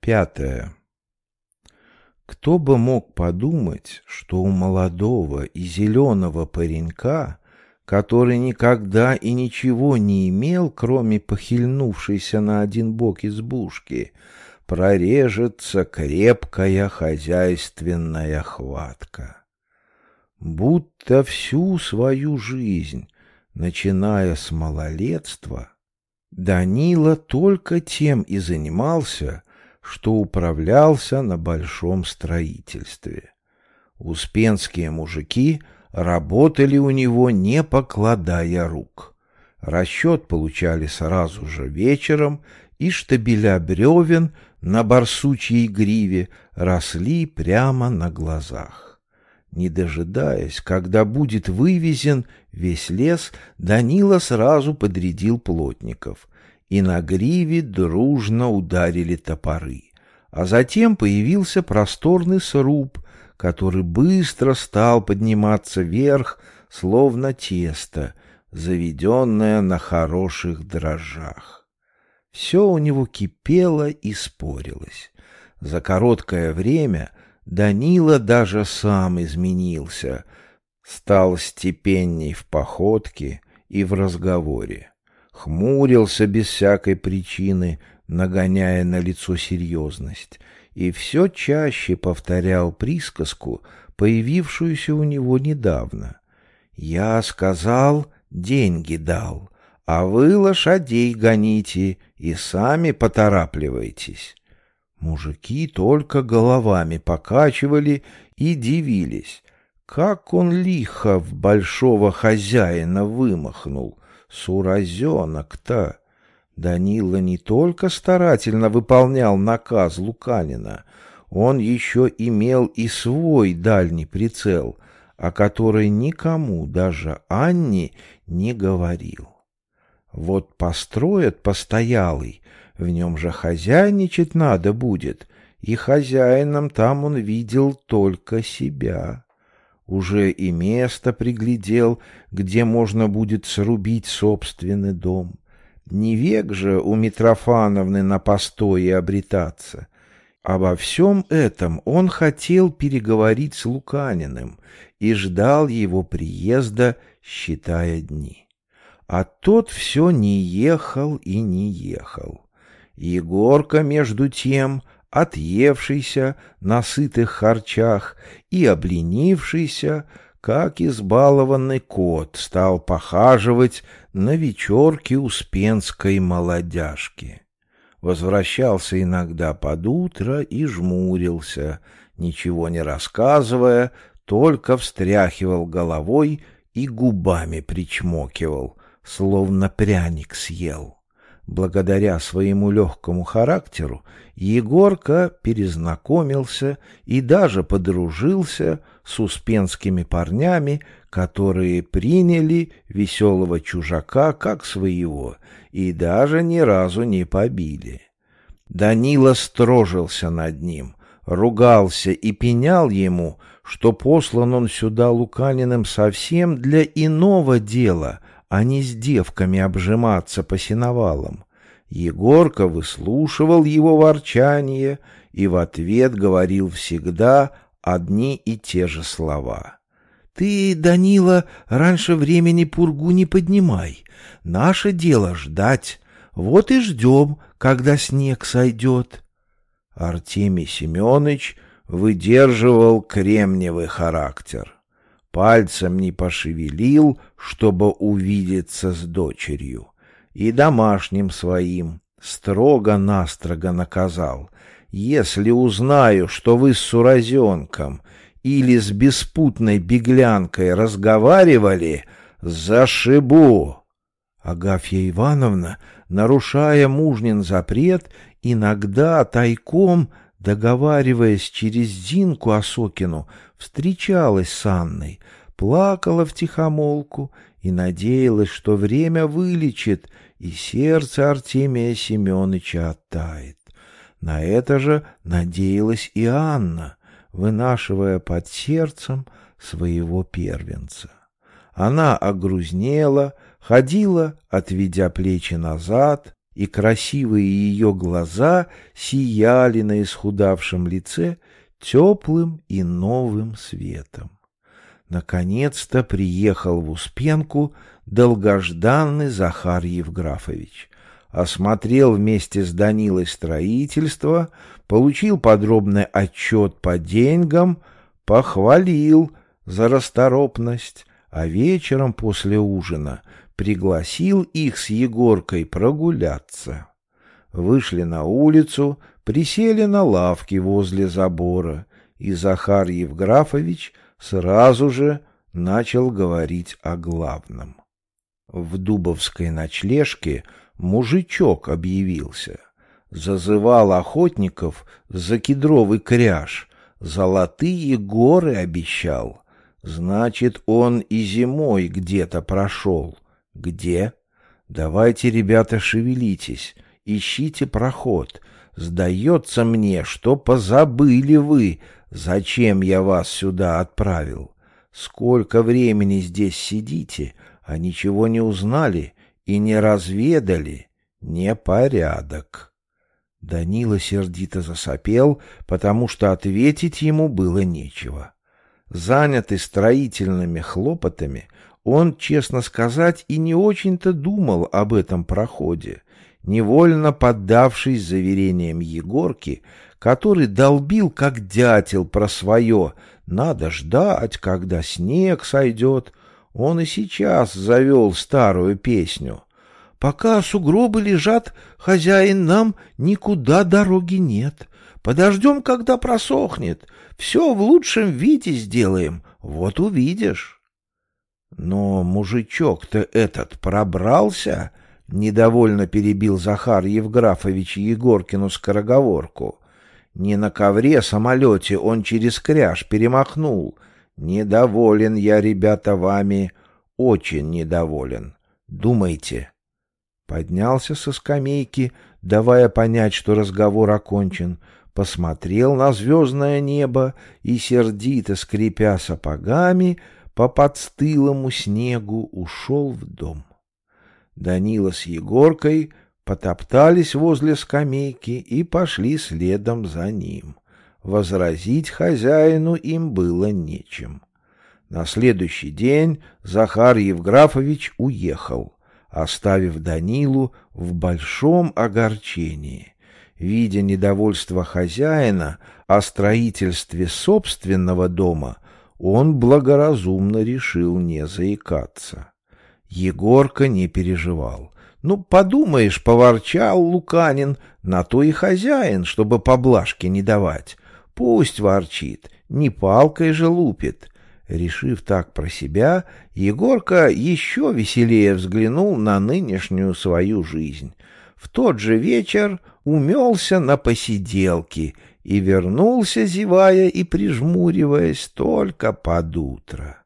Пятое. Кто бы мог подумать, что у молодого и зеленого паренька, который никогда и ничего не имел, кроме похильнувшейся на один бок избушки, прорежется крепкая хозяйственная хватка. Будто всю свою жизнь, начиная с малолетства, Данила только тем и занимался, что управлялся на большом строительстве. Успенские мужики работали у него, не покладая рук. Расчет получали сразу же вечером, и штабеля бревен на барсучьей гриве росли прямо на глазах. Не дожидаясь, когда будет вывезен весь лес, Данила сразу подрядил плотников и на гриве дружно ударили топоры. А затем появился просторный сруб, который быстро стал подниматься вверх, словно тесто, заведенное на хороших дрожжах. Все у него кипело и спорилось. За короткое время Данила даже сам изменился, стал степенней в походке и в разговоре хмурился без всякой причины, нагоняя на лицо серьезность, и все чаще повторял присказку, появившуюся у него недавно. «Я сказал, деньги дал, а вы лошадей гоните и сами поторапливайтесь». Мужики только головами покачивали и дивились, как он лихо в большого хозяина вымахнул, Суразенок-то! Данила не только старательно выполнял наказ Луканина, он еще имел и свой дальний прицел, о который никому, даже Анне, не говорил. Вот построят постоялый, в нем же хозяйничать надо будет, и хозяином там он видел только себя. Уже и место приглядел, где можно будет срубить собственный дом. Не век же у Митрофановны на постое обретаться. Обо всем этом он хотел переговорить с Луканиным и ждал его приезда, считая дни. А тот все не ехал и не ехал. Егорка, между тем, отъевшийся на сытых харчах и обленившийся, как избалованный кот, стал похаживать на вечерке успенской молодяжки. Возвращался иногда под утро и жмурился, ничего не рассказывая, только встряхивал головой и губами причмокивал, словно пряник съел. Благодаря своему легкому характеру Егорка перезнакомился и даже подружился с успенскими парнями, которые приняли веселого чужака как своего и даже ни разу не побили. Данила строжился над ним, ругался и пенял ему, что послан он сюда Луканиным совсем для иного дела — а не с девками обжиматься по сеновалам. Егорка выслушивал его ворчание и в ответ говорил всегда одни и те же слова. «Ты, Данила, раньше времени пургу не поднимай. Наше дело ждать. Вот и ждем, когда снег сойдет». Артемий Семенович выдерживал кремниевый характер пальцем не пошевелил, чтобы увидеться с дочерью, и домашним своим строго-настрого наказал, если узнаю, что вы с суразенком или с беспутной беглянкой разговаривали, зашибу. Агафья Ивановна, нарушая мужнин запрет, иногда тайком договариваясь через Зинку Осокину, встречалась с Анной, плакала втихомолку и надеялась, что время вылечит, и сердце Артемия Семеновича оттает. На это же надеялась и Анна, вынашивая под сердцем своего первенца. Она огрузнела, ходила, отведя плечи назад, и красивые ее глаза сияли на исхудавшем лице теплым и новым светом. Наконец-то приехал в Успенку долгожданный Захар Евграфович. Осмотрел вместе с Данилой строительство, получил подробный отчет по деньгам, похвалил за расторопность, а вечером после ужина пригласил их с Егоркой прогуляться. Вышли на улицу, присели на лавки возле забора, и Захар Евграфович сразу же начал говорить о главном. В Дубовской ночлежке мужичок объявился. Зазывал охотников за кедровый кряж, золотые горы обещал. Значит, он и зимой где-то прошел. Где? Давайте, ребята, шевелитесь, ищите проход. Сдается мне, что позабыли вы, зачем я вас сюда отправил. Сколько времени здесь сидите, а ничего не узнали и не разведали? Непорядок. Данила сердито засопел, потому что ответить ему было нечего. Занятый строительными хлопотами, он, честно сказать, и не очень-то думал об этом проходе, невольно поддавшись заверениям Егорки, который долбил, как дятел, про свое «надо ждать, когда снег сойдет». Он и сейчас завел старую песню. «Пока сугробы лежат, хозяин, нам никуда дороги нет. Подождем, когда просохнет. Все в лучшем виде сделаем, вот увидишь». Но мужичок-то этот пробрался, — недовольно перебил Захар Евграфович Егоркину скороговорку. Не на ковре-самолете он через кряж перемахнул. Недоволен я, ребята, вами, очень недоволен. Думайте. Поднялся со скамейки, давая понять, что разговор окончен, посмотрел на звездное небо и, сердито скрипя сапогами, по подстылому снегу ушел в дом. Данила с Егоркой потоптались возле скамейки и пошли следом за ним. Возразить хозяину им было нечем. На следующий день Захар Евграфович уехал, оставив Данилу в большом огорчении. Видя недовольство хозяина о строительстве собственного дома, он благоразумно решил не заикаться. Егорка не переживал. Ну, подумаешь, поворчал Луканин, на то и хозяин, чтобы поблажки не давать. Пусть ворчит, не палкой же лупит. Решив так про себя, Егорка еще веселее взглянул на нынешнюю свою жизнь. В тот же вечер умелся на посиделки и вернулся, зевая и прижмуриваясь, только под утро.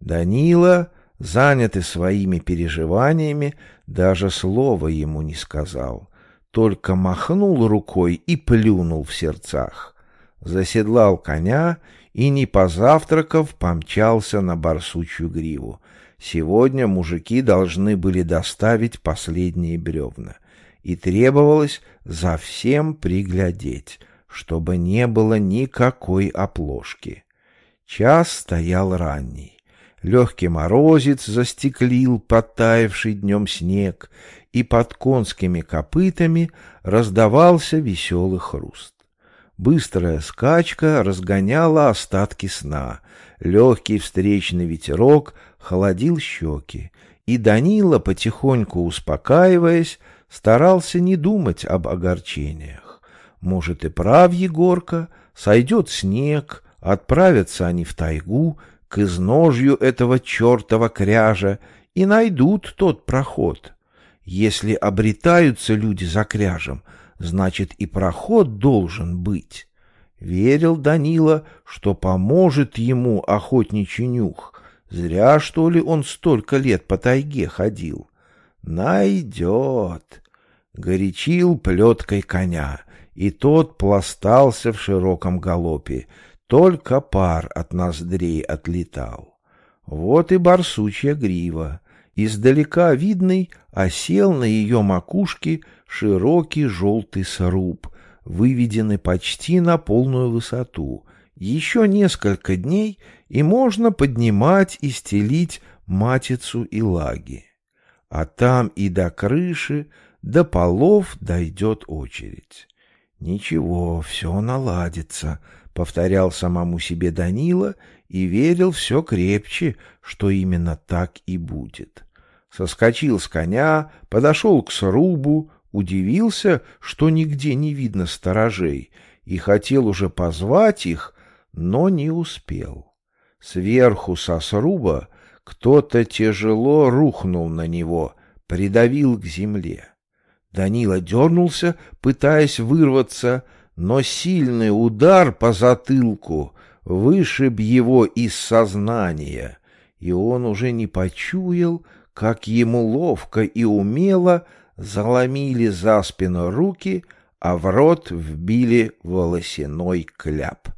Данила занятый своими переживаниями, даже слова ему не сказал, только махнул рукой и плюнул в сердцах. Заседлал коня и, не позавтракав, помчался на барсучью гриву. Сегодня мужики должны были доставить последние бревна, и требовалось за всем приглядеть, чтобы не было никакой оплошки. Час стоял ранний. Легкий морозец застеклил подтаявший днем снег, и под конскими копытами раздавался веселый хруст. Быстрая скачка разгоняла остатки сна, легкий встречный ветерок холодил щеки, и Данила, потихоньку успокаиваясь, старался не думать об огорчениях. Может, и прав Егорка, сойдет снег, отправятся они в тайгу, к изножью этого чертова кряжа и найдут тот проход. Если обретаются люди за кряжем, значит и проход должен быть. Верил Данила, что поможет ему охотничий нюх. Зря, что ли, он столько лет по тайге ходил. Найдет. Горячил плеткой коня, и тот пластался в широком галопе, только пар от ноздрей отлетал. Вот и барсучья грива. Издалека видный осел на ее макушке широкий желтый сруб, выведенный почти на полную высоту. Еще несколько дней, и можно поднимать и стелить матицу и лаги. А там и до крыши, до полов дойдет очередь. «Ничего, все наладится», — повторял самому себе Данила и верил все крепче, что именно так и будет. Соскочил с коня, подошел к срубу, удивился, что нигде не видно сторожей, и хотел уже позвать их, но не успел. Сверху со сруба кто-то тяжело рухнул на него, придавил к земле. Данила дернулся, пытаясь вырваться, но сильный удар по затылку вышиб его из сознания, и он уже не почуял, как ему ловко и умело заломили за спину руки, а в рот вбили волосяной кляп.